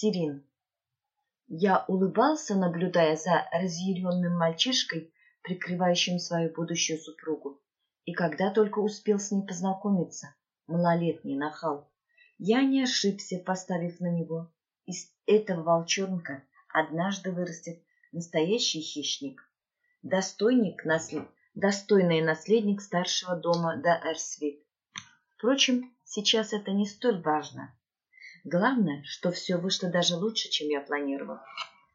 Сирин. Я улыбался, наблюдая за разъяренным мальчишкой, прикрывающим свою будущую супругу. И когда только успел с ней познакомиться, малолетний нахал, я не ошибся, поставив на него. Из этого волчонка однажды вырастет настоящий хищник, достойник наслед... достойный наследник старшего дома да Эрсвит. Впрочем, сейчас это не столь важно. Главное, что все вышло даже лучше, чем я планировал.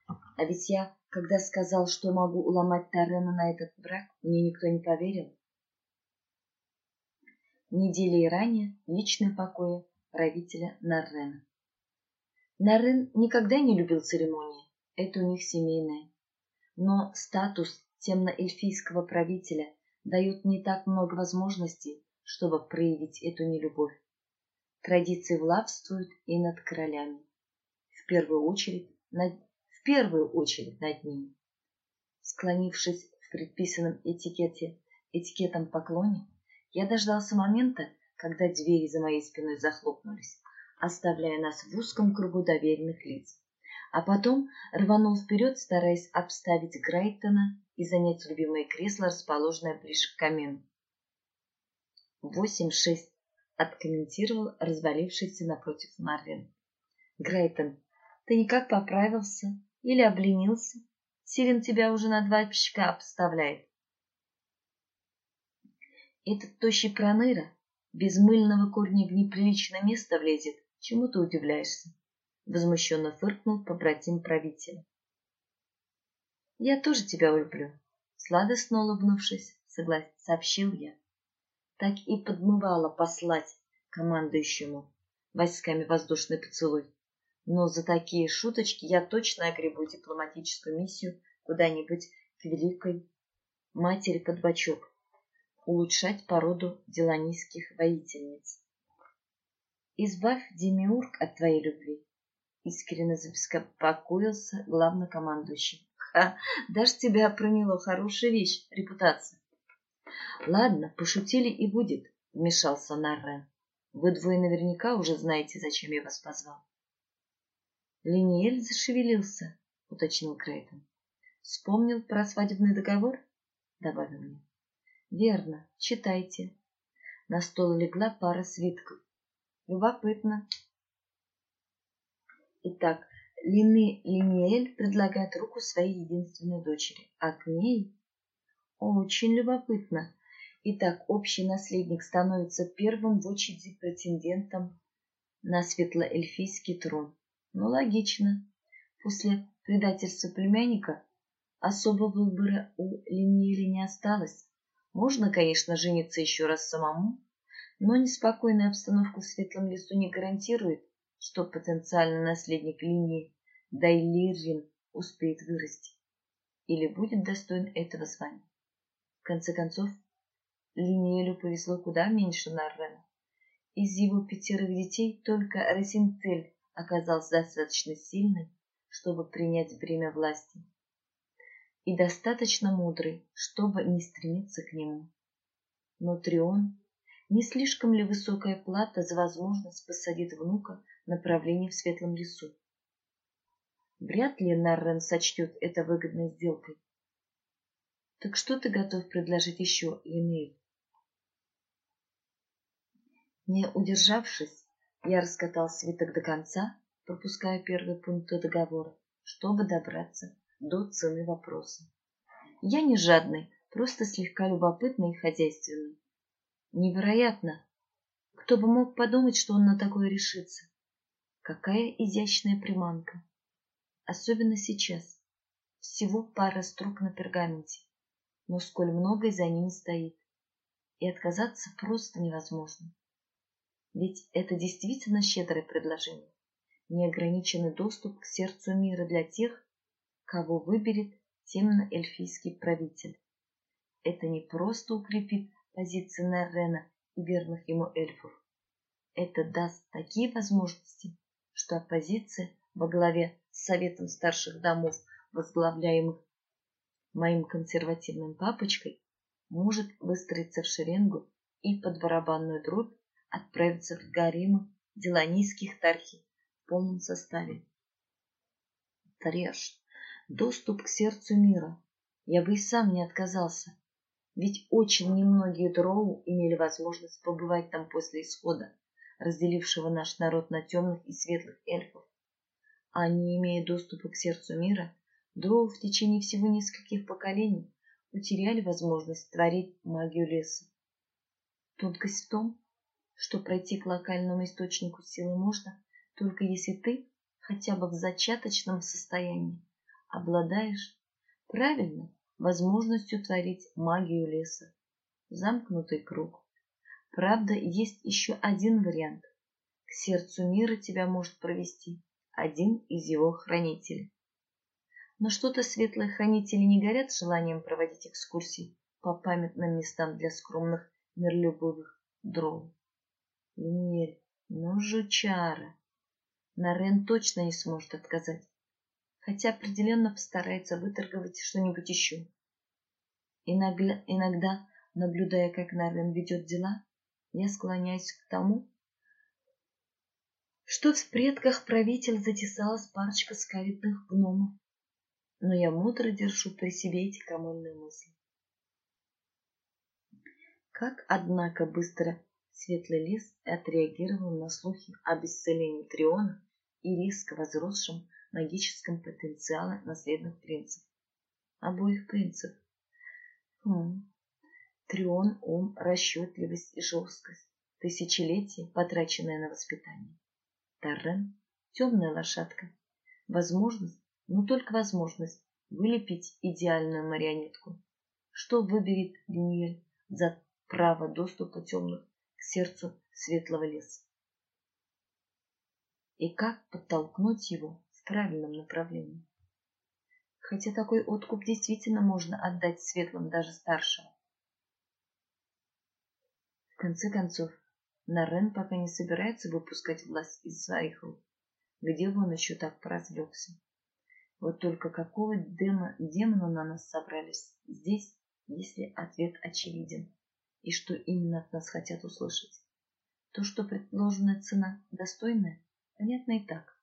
А ведь я, когда сказал, что могу уломать Тарена на этот брак, мне никто не поверил. Недели ранее личное покое правителя Наррена. Наррен никогда не любил церемонии, это у них семейное. Но статус темно-эльфийского правителя дает не так много возможностей, чтобы проявить эту нелюбовь. Традиции властвуют и над королями. В первую очередь над, в первую очередь над ними. Склонившись в предписанном этикете, этикетом поклоне, я дождался момента, когда двери за моей спиной захлопнулись, оставляя нас в узком кругу доверенных лиц. А потом рванул вперед, стараясь обставить Грайтона и занять любимое кресло, расположенное ближе к камину. Восемь-шесть откомментировал развалившийся напротив Марвин. Грейтон, ты никак поправился или обленился? Силен тебя уже на два пищка обставляет. Этот тощий проныра без мыльного корня в неприличное место влезет. Чему ты удивляешься? Возмущенно фыркнул побратим правителя. Я тоже тебя люблю. Сладостно улыбнувшись, согласен, сообщил я так и подмывало послать командующему войсками воздушный поцелуй. Но за такие шуточки я точно огребу дипломатическую миссию куда-нибудь к великой матери под бочок, улучшать породу деланийских воительниц. Избавь Демиург от твоей любви, искренне забеспокоился главнокомандующий. Ха, даже тебя проняло хорошая вещь, репутация. Ладно, пошутили и будет, вмешался Наррен. Вы двое наверняка уже знаете, зачем я вас позвал. Линиэль зашевелился, уточнил Крейтон. Вспомнил про свадебный договор? Добавил мне. Верно, читайте. На стол легла пара свитков. Любопытно. Итак, Лины Линиэль предлагает руку своей единственной дочери, а к ней очень любопытно. Итак, общий наследник становится первым в очереди претендентом на светлоэльфийский трон. Ну, логично. После предательства племянника особого выбора у Линиэли не осталось. Можно, конечно, жениться еще раз самому, но неспокойная обстановка в Светлом лесу не гарантирует, что потенциальный наследник линии Дайлирин успеет вырасти или будет достоин этого звания конце концов, Линелю повезло куда меньше Наррена. Из его пятерых детей только Росинтель оказался достаточно сильным, чтобы принять бремя власти, и достаточно мудрый, чтобы не стремиться к нему. Но Трион не слишком ли высокая плата за возможность посадить внука на правление в Светлом лесу? Вряд ли Наррен сочтет это выгодной сделкой. Так что ты готов предложить еще, Линель? Не удержавшись, я раскатал свиток до конца, пропуская первый пункт договора, чтобы добраться до цены вопроса. Я не жадный, просто слегка любопытный и хозяйственный. Невероятно! Кто бы мог подумать, что он на такое решится? Какая изящная приманка! Особенно сейчас. Всего пара строк на пергаменте но сколь многое за ними стоит. И отказаться просто невозможно. Ведь это действительно щедрое предложение. Неограниченный доступ к сердцу мира для тех, кого выберет темно-эльфийский правитель. Это не просто укрепит позиции Неррена и верных ему эльфов. Это даст такие возможности, что оппозиция во главе с Советом старших домов, возглавляемых моим консервативным папочкой, может выстроиться в шеренгу и под барабанную дробь отправиться в гаремы деланийских тархи в полном составе. стриж, доступ к сердцу мира. Я бы и сам не отказался, ведь очень немногие дроу имели возможность побывать там после исхода, разделившего наш народ на темных и светлых эльфов. А не имея доступа к сердцу мира, дроу в течение всего нескольких поколений утеряли возможность творить магию леса. Тонкость в том, что пройти к локальному источнику силы можно, только если ты хотя бы в зачаточном состоянии обладаешь правильно возможностью творить магию леса. Замкнутый круг. Правда, есть еще один вариант. К сердцу мира тебя может провести один из его хранителей. Но что-то светлые хранители не горят желанием проводить экскурсии по памятным местам для скромных миролюбовых дров. Линель, ну жучара. Нарен точно не сможет отказать хотя определенно постарается выторговать что-нибудь еще. Иногда, иногда, наблюдая, как Нарвин ведет дела, я склоняюсь к тому, что в предках правитель затесалась парочка скалитных гномов, но я мудро держу при себе эти комольные мысли. Как, однако, быстро Светлый лес отреагировал на слухи об исцелении Триона и резко возросшем магическом потенциале наследных принцев. Обоих принцев. Хм. Трион, ум, расчетливость и жесткость. Тысячелетие, потраченное на воспитание. Таррен — темная лошадка. Возможность, но только возможность, вылепить идеальную марионетку. Что выберет Линьель за право доступа темных к сердцу светлого леса? И как подтолкнуть его правильном направлении. Хотя такой откуп действительно можно отдать светлым даже старшим. В конце концов, Нарен пока не собирается выпускать власть из своих рук. Где бы он еще так поразлегся? Вот только какого демо, демона на нас собрались здесь, если ответ очевиден? И что именно от нас хотят услышать? То, что предложенная цена достойная, понятно и так.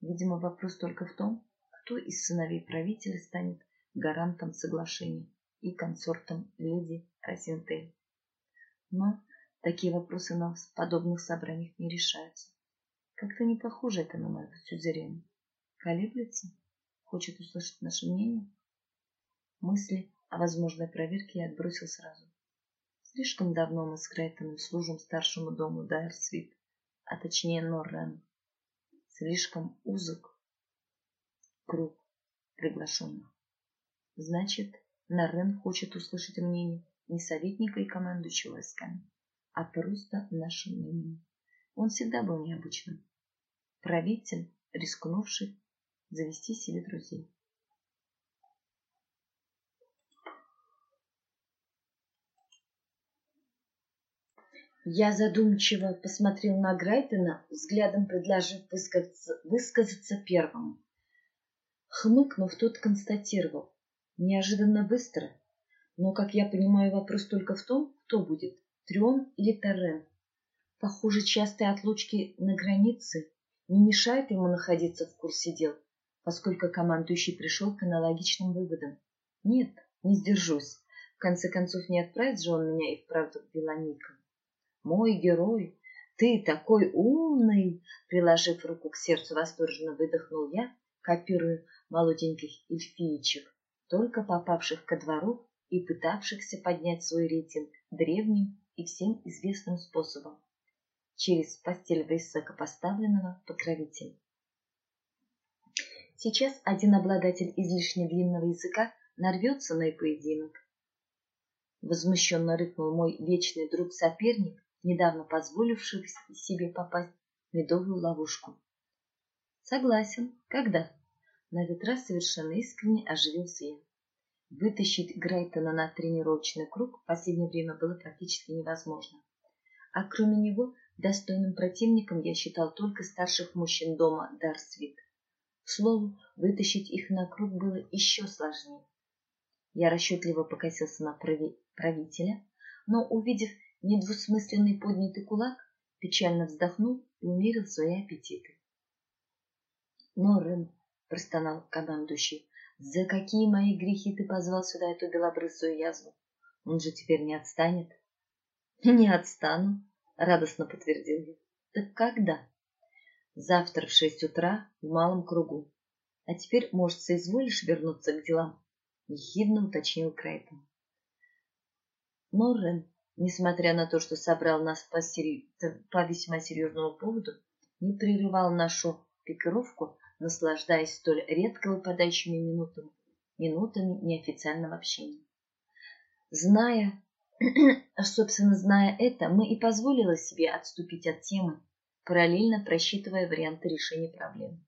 Видимо, вопрос только в том, кто из сыновей правителя станет гарантом соглашения и консортом леди Розентель. Но такие вопросы на подобных собраниях не решаются. Как-то не похоже это на мою сюзерену. Колеблется? Хочет услышать наше мнение? Мысли о возможной проверке я отбросил сразу. Слишком давно мы с Крайтоном служим старшему дому Дайерсвит, а точнее Норрену слишком узок круг приглашенных. Значит, Нарен хочет услышать мнение не советника и командующего войсками, а просто наше мнение. Он всегда был необычным. Правитель, рискнувший завести себе друзей. Я задумчиво посмотрел на Грайтона, взглядом предложив высказаться, высказаться первому. Хмыкнув, тот констатировал. Неожиданно быстро. Но, как я понимаю, вопрос только в том, кто будет, Трион или Торрен. Похоже, частые отлучки на границе не мешают ему находиться в курсе дел, поскольку командующий пришел к аналогичным выводам. Нет, не сдержусь. В конце концов, не отправит же он меня и вправду к Белоникам мой герой, ты такой умный!» Приложив руку к сердцу, восторженно выдохнул я, копируя молоденьких эльфиечек, только попавших ко двору и пытавшихся поднять свой рейтинг древним и всем известным способом через постель высокопоставленного покровителя. Сейчас один обладатель излишне длинного языка нарвется на поединок. Возмущенно рыкнул мой вечный друг-соперник, недавно позволивших себе попасть в медовую ловушку. Согласен. Когда? На этот раз совершенно искренне оживился я. Вытащить Грейтона на тренировочный круг в последнее время было практически невозможно. А кроме него, достойным противником я считал только старших мужчин дома Дарсвит. К слову, вытащить их на круг было еще сложнее. Я расчетливо покосился на правителя, но, увидев недвусмысленный поднятый кулак, печально вздохнул и умерил свои аппетиты. Норрен, простонал командующий. За какие мои грехи ты позвал сюда эту белобрысую язву? Он же теперь не отстанет. Не отстану, радостно подтвердил я. Так когда? Завтра в шесть утра в малом кругу. А теперь, может, соизволишь вернуться к делам? Ехидно уточнил Крайтон. Но Рен, несмотря на то, что собрал нас по, сери... по весьма серьезному поводу, не прерывал нашу пикировку, наслаждаясь столь редко выпадающими минутами, минутами неофициального общения. Зная, собственно, зная это, мы и позволили себе отступить от темы, параллельно просчитывая варианты решения проблем.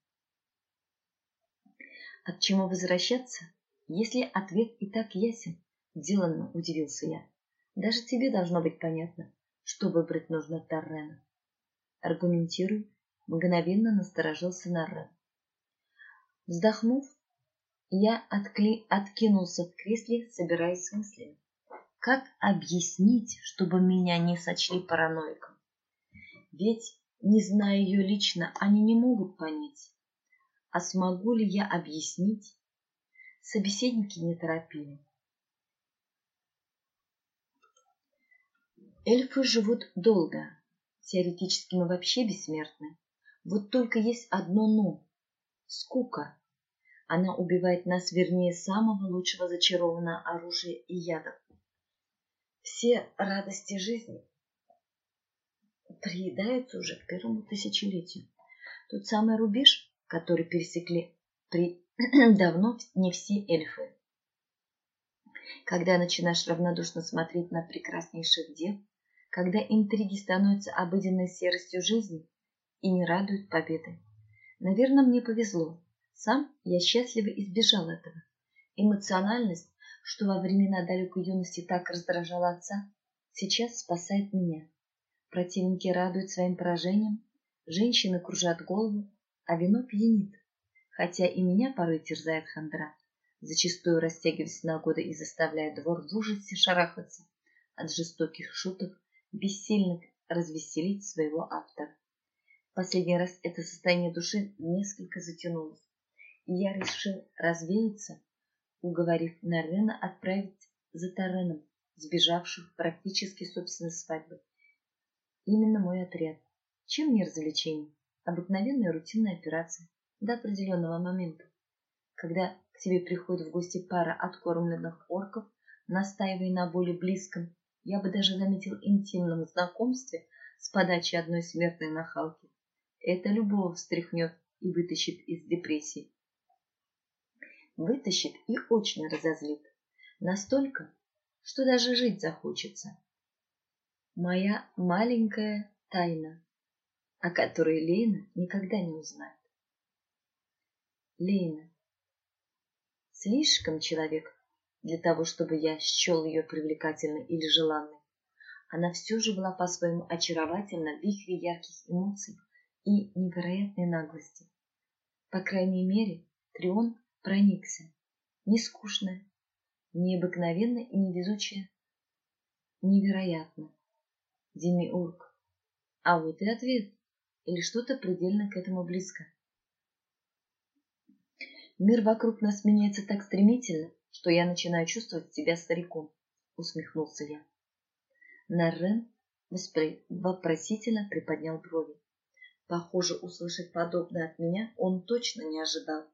От чему возвращаться, если ответ и так ясен? Деланно удивился я. Даже тебе должно быть понятно, что выбрать нужно Торрена. Аргументируй, мгновенно насторожился Наррен. Вздохнув, я откли... откинулся в кресле, собираясь с мыслями. Как объяснить, чтобы меня не сочли параноиком? Ведь, не зная ее лично, они не могут понять. А смогу ли я объяснить? Собеседники не торопили. Эльфы живут долго. Теоретически мы вообще бессмертны. Вот только есть одно «но» — скука. Она убивает нас вернее самого лучшего зачарованного оружия и ядов. Все радости жизни приедаются уже к первому тысячелетию. Тот самый рубеж, который пересекли при... давно не все эльфы. Когда начинаешь равнодушно смотреть на прекраснейших дев, когда интриги становятся обыденной серостью жизни и не радуют победы. Наверное, мне повезло. Сам я счастливо избежал этого. Эмоциональность, что во времена далекой юности так раздражала отца, сейчас спасает меня. Противники радуют своим поражением, женщины кружат голову, а вино пьянит. Хотя и меня порой терзает хандра, зачастую растягиваясь на годы и заставляя двор в ужасе шарахаться от жестоких шуток бессильно развеселить своего автора. Последний раз это состояние души несколько затянулось, и я решил развеяться, уговорив Нарена отправить за Тареном, сбежавших практически собственной свадьбы. Именно мой отряд. Чем не развлечение? Обыкновенная рутинная операция до определенного момента. Когда к тебе приходит в гости пара откормленных орков, настаивая на более близком я бы даже заметил интимном знакомстве с подачей одной смертной нахалки. Это любого встряхнет и вытащит из депрессии. Вытащит и очень разозлит. Настолько, что даже жить захочется. Моя маленькая тайна, о которой Лейна никогда не узнает. Лейна. Слишком человек для того, чтобы я счел ее привлекательной или желанной. Она все же была по-своему очаровательна в вихре ярких эмоций и невероятной наглости. По крайней мере, Трион проникся. Не скучная, необыкновенная и невезучая. Невероятно. Демиург. А вот и ответ. Или что-то предельно к этому близко. Мир вокруг нас меняется так стремительно, что я начинаю чувствовать себя стариком, усмехнулся я. Нарен вопросительно приподнял брови. Похоже, услышать подобное от меня он точно не ожидал.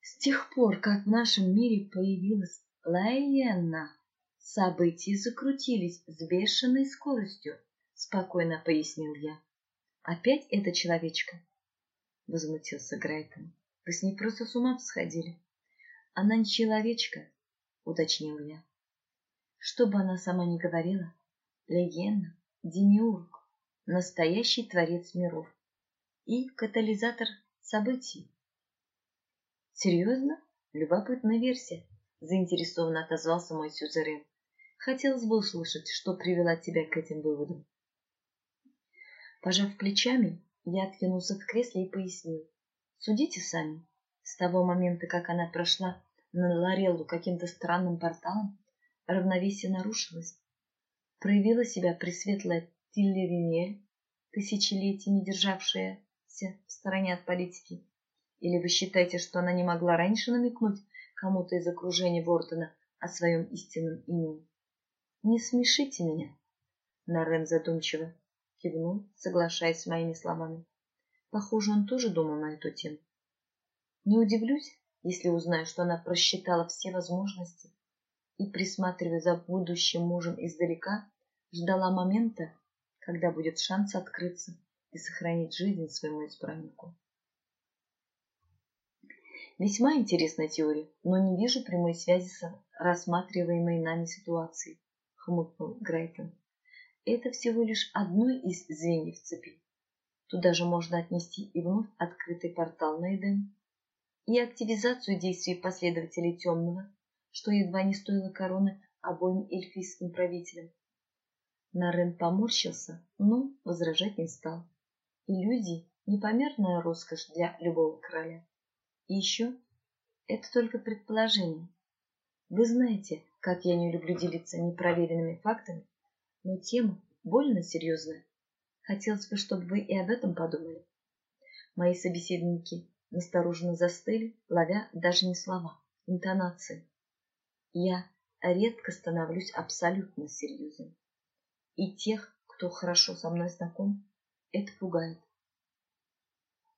С тех пор, как в нашем мире появилась Лайена, события закрутились с бешеной скоростью, спокойно пояснил я. Опять эта человечка? Возмутился Грайтон. Вы с ней просто с ума сходили. Она не человечка, уточнил я. Что бы она сама ни говорила, легенда, демиург, настоящий творец миров и катализатор событий. Серьезно? Любопытная версия, заинтересованно отозвался мой сюзерен. Хотелось бы услышать, что привело тебя к этим выводам. Пожав плечами, я откинулся в кресле и пояснил. Судите сами. С того момента, как она прошла на Лореллу каким-то странным порталом, равновесие нарушилось. Проявила себя пресветлая Тиллеринель, тысячелетиями державшаяся в стороне от политики, Или вы считаете, что она не могла раньше намекнуть кому-то из окружения Вортона о своем истинном имени? Не смешите меня. Нарен задумчиво кивнул, соглашаясь с моими словами. Похоже, он тоже думал на эту тему. Не удивлюсь, если узнаю, что она просчитала все возможности и, присматривая за будущим мужем издалека, ждала момента, когда будет шанс открыться и сохранить жизнь своему избраннику. Весьма интересная теория, но не вижу прямой связи с рассматриваемой нами ситуацией, хмыкнул Грейтон. Это всего лишь одно из звеньев цепи. Туда же можно отнести и вновь открытый портал на Эдем, и активизацию действий последователей Темного, что едва не стоило короны обоим эльфийским правителям. Нарен поморщился, но возражать не стал. Иллюзии — непомерная роскошь для любого короля. И еще это только предположение. Вы знаете, как я не люблю делиться непроверенными фактами, но тема больно серьезная. Хотелось бы, чтобы вы и об этом подумали. Мои собеседники настороженно застыли, ловя даже не слова, интонации. Я редко становлюсь абсолютно серьезным. И тех, кто хорошо со мной знаком, это пугает.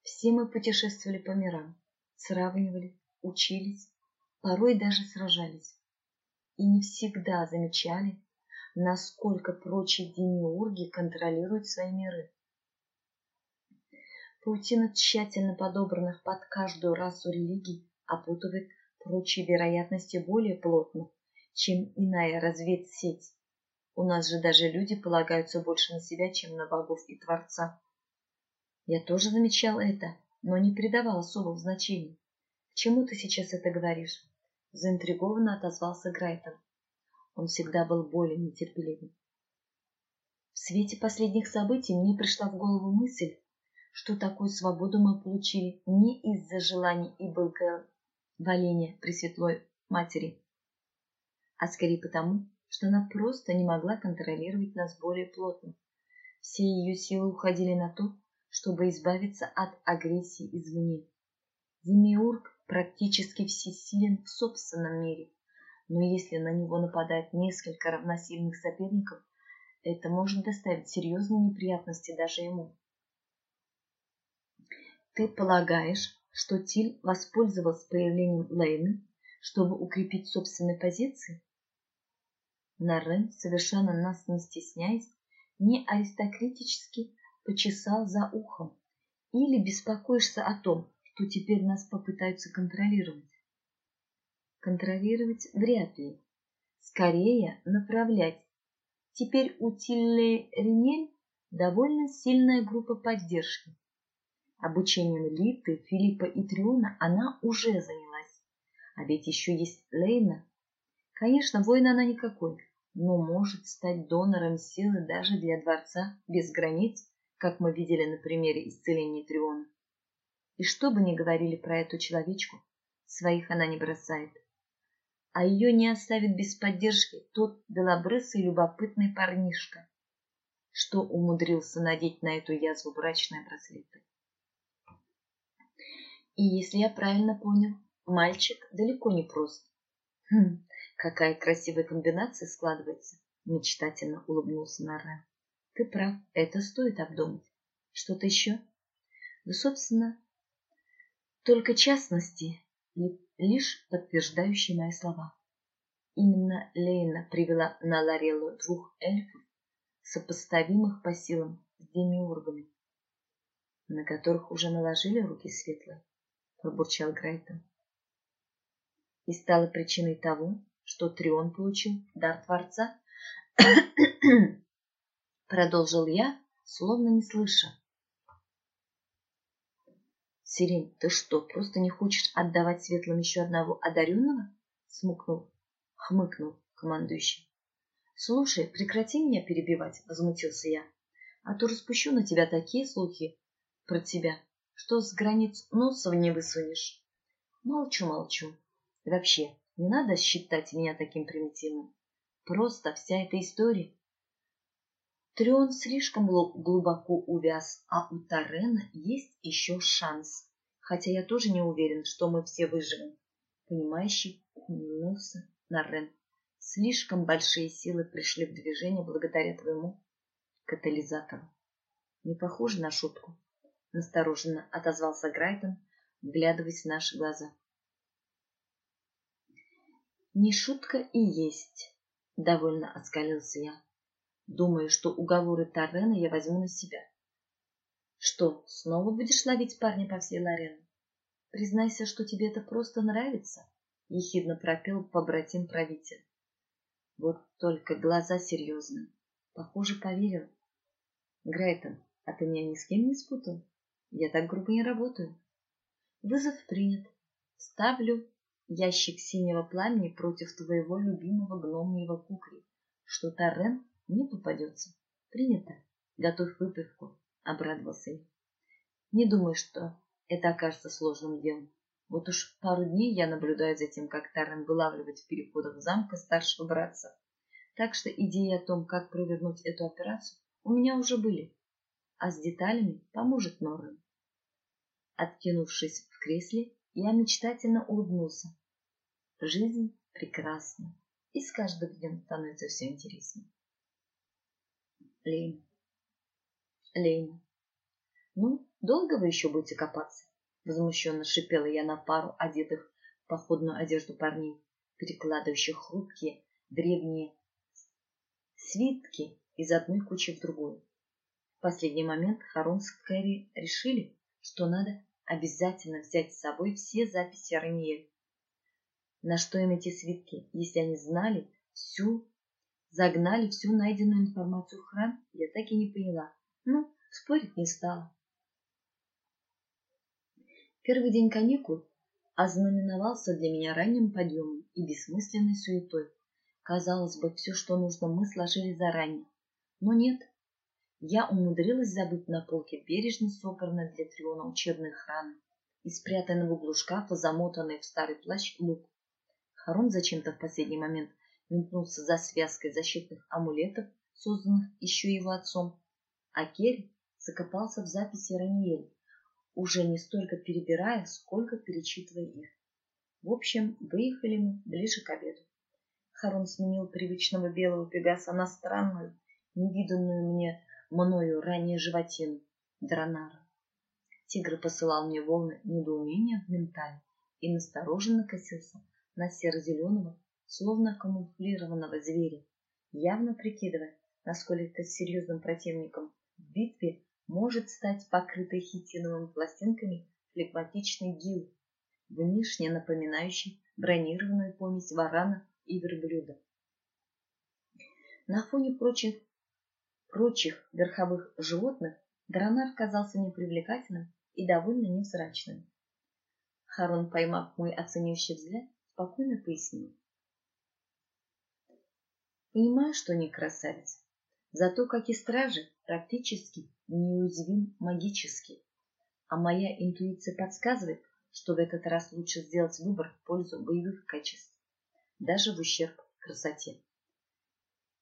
Все мы путешествовали по мирам, сравнивали, учились, порой даже сражались. И не всегда замечали, насколько прочие демиурги контролируют свои миры. Паутина тщательно подобранных под каждую расу религий опутывает прочие вероятности более плотно, чем иная разведсеть. У нас же даже люди полагаются больше на себя, чем на богов и Творца. Я тоже замечал это, но не придавал особого значения. К чему ты сейчас это говоришь? Заинтригованно отозвался Грайтон. Он всегда был более нетерпеливым. В свете последних событий мне пришла в голову мысль, что такую свободу мы получили не из-за желаний и благоволения Пресветлой Матери, а скорее потому, что она просто не могла контролировать нас более плотно. Все ее силы уходили на то, чтобы избавиться от агрессии извне. Демиург практически всесилен в собственном мире, но если на него нападает несколько равносильных соперников, это может доставить серьезные неприятности даже ему. Ты полагаешь, что Тиль воспользовался появлением Лейны, чтобы укрепить собственные позиции? Нарен, совершенно нас не стесняясь, не аристократически почесал за ухом. Или беспокоишься о том, что теперь нас попытаются контролировать? Контролировать вряд ли. Скорее направлять. Теперь у Тилле Ринель довольно сильная группа поддержки. Обучением Литы, Филиппа и Триона она уже занялась. А ведь еще есть Лейна. Конечно, воина она никакой, но может стать донором силы даже для дворца без границ как мы видели на примере исцеления Триона. И что бы ни говорили про эту человечку, своих она не бросает. А ее не оставит без поддержки тот белобрысый любопытный парнишка, что умудрился надеть на эту язву брачные браслеты. И если я правильно понял, мальчик далеко не прост. Хм, какая красивая комбинация складывается, мечтательно улыбнулся Нарен. Ты прав, это стоит обдумать. Что-то еще? Да, собственно, только частности, лишь подтверждающие мои слова. Именно Лейна привела на Ларелу двух эльфов, сопоставимых по силам с демиургами, на которых уже наложили руки светлые, пробурчал Грайтон. И стала причиной того, что Трион получил дар Творца. Продолжил я, словно не слыша. Сирень, ты что, просто не хочешь отдавать светлым еще одного одаренного? Смукнул, хмыкнул командующий. Слушай, прекрати меня перебивать, возмутился я. А то распущу на тебя такие слухи про тебя, что с границ носа не высунешь. Молчу, молчу. И вообще, не надо считать меня таким примитивным. Просто вся эта история Трион слишком глубоко увяз, а у Тарена есть еще шанс хотя я тоже не уверен, что мы все выживем. Понимающий ухмыльнулся на Рен. Слишком большие силы пришли в движение благодаря твоему катализатору. Не похоже на шутку? Настороженно отозвался Грайтон, вглядываясь в наши глаза. Не шутка и есть, довольно оскалился я. Думаю, что уговоры Таррена я возьму на себя. Что, снова будешь ловить парня по всей Лорену? Признайся, что тебе это просто нравится, ехидно пропел побратим правитель. Вот только глаза серьезные. Похоже, поверил. Грейтон, а ты меня ни с кем не спутал? Я так грубо не работаю. Вызов принят. Ставлю ящик синего пламени против твоего любимого гномьего кукри, что Торрен не попадется. Принято. Готовь выпивку обрадовался я. Не думаю, что это окажется сложным делом. Вот уж пару дней я наблюдаю за тем, как Таран вылавливает в переходах замка старшего братца. Так что идеи о том, как провернуть эту операцию, у меня уже были. А с деталями поможет Норрен. Откинувшись в кресле, я мечтательно улыбнулся. Жизнь прекрасна, и с каждым днем становится все интереснее. Лейн. Лейна. «Ну, долго вы еще будете копаться?» Возмущенно шипела я на пару одетых в походную одежду парней, перекладывающих хрупкие, древние свитки из одной кучи в другую. В последний момент Харон с Кэрри решили, что надо обязательно взять с собой все записи Раниэль. На что им эти свитки, если они знали всю, загнали всю найденную информацию в храм, я так и не поняла. Ну, спорить не стала. Первый день каникул ознаменовался для меня ранним подъемом и бессмысленной суетой. Казалось бы, все, что нужно, мы сложили заранее. Но нет. Я умудрилась забыть на полке бережно собранной для Триона учебной храны и спрятанный в углу шкафа, замотанный в старый плащ, лук. Харон зачем-то в последний момент метнулся за связкой защитных амулетов, созданных еще его отцом, а Керри закопался в записи Раниэль, уже не столько перебирая, сколько перечитывая их. В общем, выехали мы ближе к обеду. Харон сменил привычного белого пегаса на странную, невиданную мне мною ранее животину, Дронара. Тигр посылал мне волны недоумения в ментале и настороженно косился на серо-зеленого, словно камуфлированного зверя, явно прикидывая, насколько серьезным противником в битве может стать покрытой хитиновыми пластинками флегматичный гил, внешне напоминающий бронированную помесь варана и верблюда. На фоне прочих, прочих верховых животных Дронар казался непривлекательным и довольно невзрачным. Харон, поймав мой оценивающий взгляд, спокойно пояснил. Понимаю, что не красавец, Зато, как и стражи, практически неуязвим магически. А моя интуиция подсказывает, что в этот раз лучше сделать выбор в пользу боевых качеств, даже в ущерб красоте.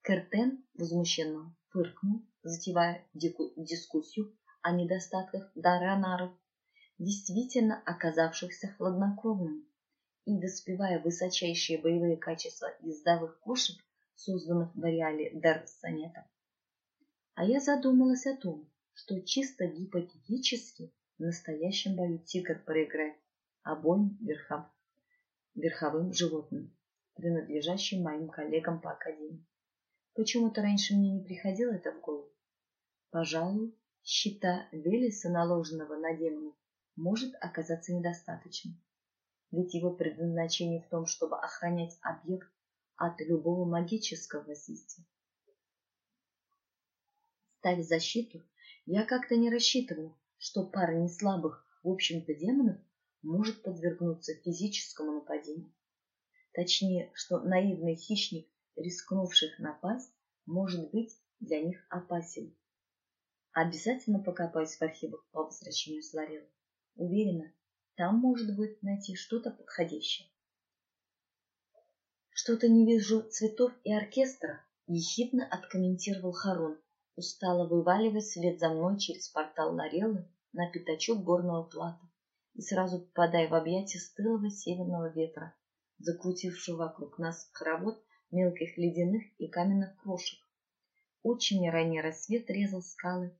Кертен возмущенно фыркнул, затевая дискуссию о недостатках даранаров, действительно оказавшихся хладнокровными, и доспевая высочайшие боевые качества ездовых кошек, созданных в ареале Дарсонета. А я задумалась о том, что чисто гипотетически в настоящем бою тигр проиграет обоим верхам, верховым животным, принадлежащим моим коллегам по академии. Почему-то раньше мне не приходило это в голову. Пожалуй, щита Велеса, наложенного на демона, может оказаться недостаточным. Ведь его предназначение в том, чтобы охранять объект от любого магического воздействия ставить защиту, я как-то не рассчитывал, что пара неслабых, в общем-то, демонов может подвергнуться физическому нападению. Точнее, что наивный хищник, рискнувших напасть, может быть для них опасен. Обязательно покопаюсь в архивах по возвращению с Лорелла. Уверена, там может быть найти что-то подходящее. Что-то не вижу цветов и оркестра, ехидно откомментировал Харон, устало вываливаясь вслед за мной через портал Лареллы на пятачок горного плата, и сразу попадая в объятия стылого северного ветра, закрутившего вокруг нас хоровод мелких ледяных и каменных крошек. Очень ранний рассвет резал скалы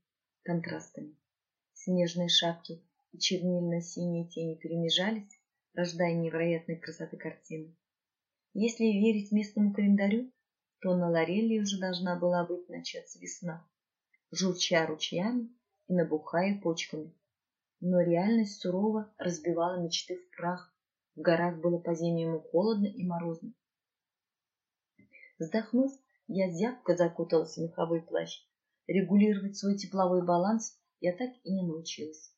контрастами. Снежные шапки и чернильно-синие тени перемежались, рождая невероятной красоты картины. Если верить местному календарю, то на Лорелии уже должна была быть начаться весна, журча ручьями и набухая почками. Но реальность сурово разбивала мечты в прах. В горах было по-зимнему холодно и морозно. Вздохнув, я зябко закуталась в меховой плащ. Регулировать свой тепловой баланс я так и не научилась.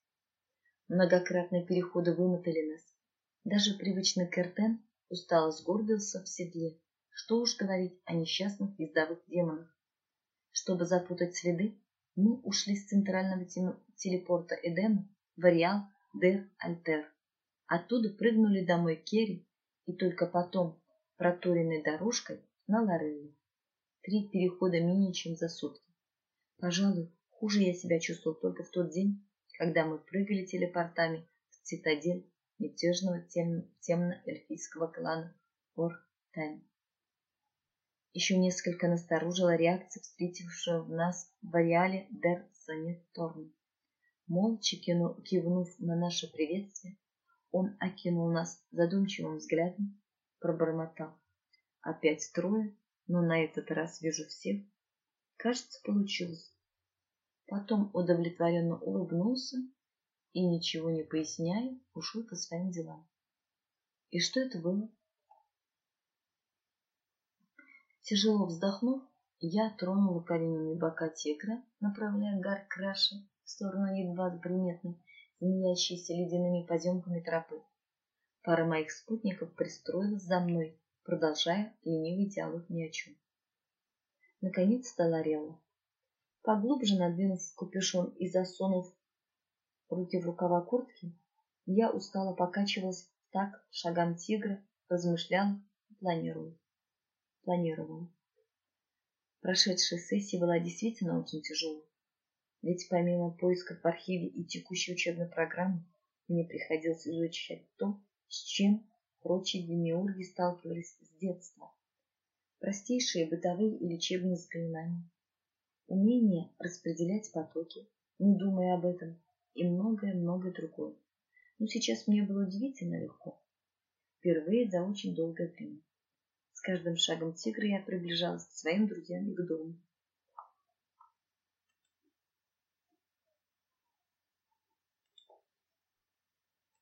Многократные переходы вымотали нас. Даже привычный Кертен устало сгорбился в седле. Что уж говорить о несчастных ездовых демонах. Чтобы запутать следы, мы ушли с центрального телепорта Эдема в Ариал Дер Альтер. Оттуда прыгнули домой Керри и только потом проторенной дорожкой на Лорелли. Три перехода менее чем за сутки. Пожалуй, хуже я себя чувствовал только в тот день, когда мы прыгали телепортами в цитадель мятежного тем, темно-эльфийского клана Ор-Тайм. Еще несколько насторожила реакция встретившего в нас в ареале Дер Сонет Торн. Молча кивнув на наше приветствие, он окинул нас задумчивым взглядом, пробормотал. Опять трое, но на этот раз вижу всех. Кажется, получилось. Потом удовлетворенно улыбнулся и, ничего не поясняя, ушел по своим делам. И что это было? Тяжело вздохнув, я тронула коленями бока тигра, направляя гар краши в сторону едва приметной, змеящейся ледяными поземками тропы. Пара моих спутников пристроилась за мной, продолжая ленивый диалог ни о чем. Наконец стала Релла. Поглубже надвинув капюшон и засунув руки в рукава куртки, я устало покачивалась так шагам тигра, размышляла планировала. планировала. Прошедшая сессия была действительно очень тяжелой. Ведь помимо поисков в архиве и текущей учебной программы, мне приходилось изучать то, с чем прочие демиурги сталкивались с детства. Простейшие бытовые и лечебные заклинания, умение распределять потоки, не думая об этом, и многое-многое другое. Но сейчас мне было удивительно легко. Впервые за очень долгое время. С каждым шагом тигра я приближалась к своим друзьям и к дому.